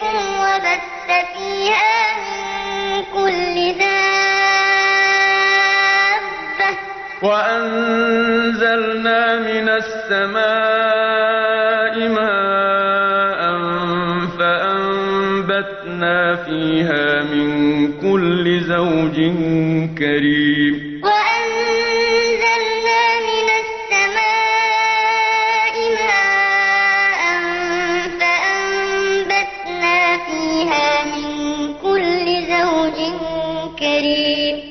بكم وبث فيها من كل دابة وأنزلنا من السماء ماء فأنبتنا فيها من كل زوج كريم